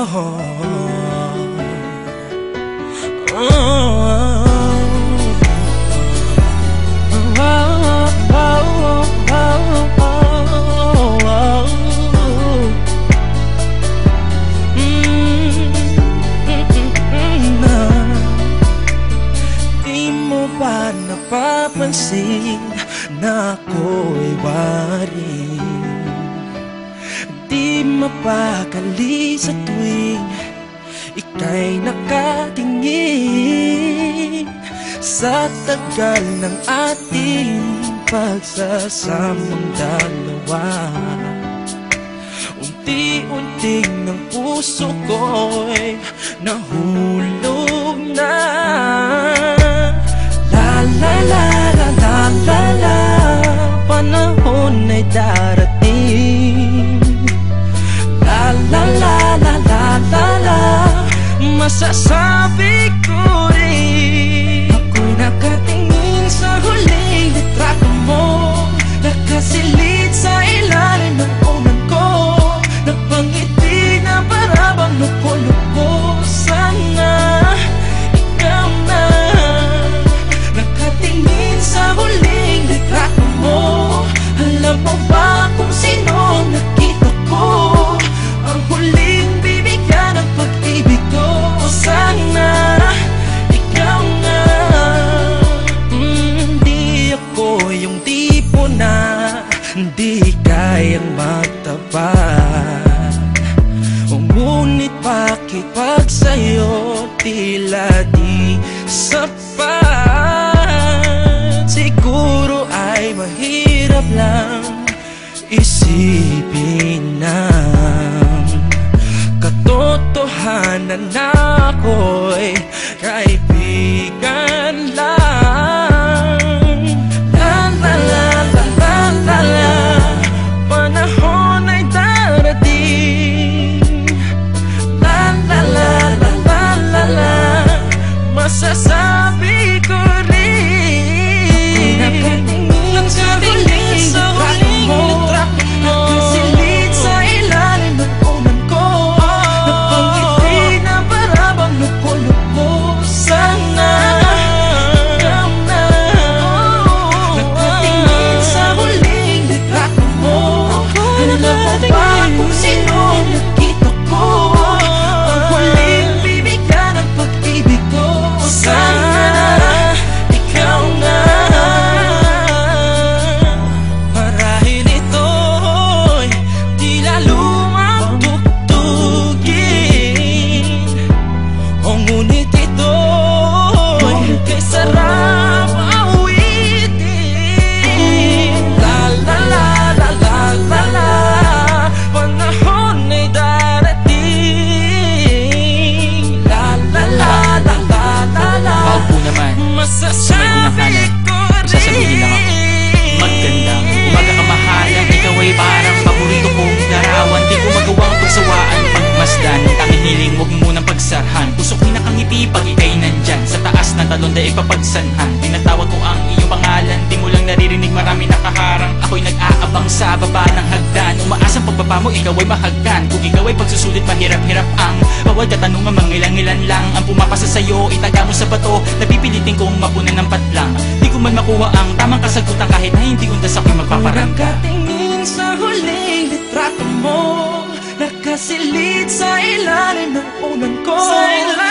oh, oh. napapansin na ako'y wari di mapakali sa tuwing ika'y nakatingin Sa tagal ng ating pagsasamang dalawa. Unti-unting ng puso ko'y nahuli Pag sa'yo tila di sapat. Siguro ay mahirap lang Isipin ng katotohanan na ako'y kahit talon dahil papagsanhan Tinatawag ko ang iyong pangalan Di mo lang naririnig marami nakaharang Ako'y nag-aabang sa baba ng hagdan. Umaasang pagbaba mo ikaw ay mahagdan. Kung ikaw ay pagsusulit mahirap-hirap ang Bawat katanungan mangilang-ilan lang. Ang pumapasa sa'yo itaga mo sa bato. Napipilitin kong mapunan ng patlang. Di ko man makuha ang tamang kasagutan Kahit na hindi undas ako'y magpaparangga Pagkatingin sa huling litrato mo. Nakasilid sa ilalim ng unan ko. Sa ilalim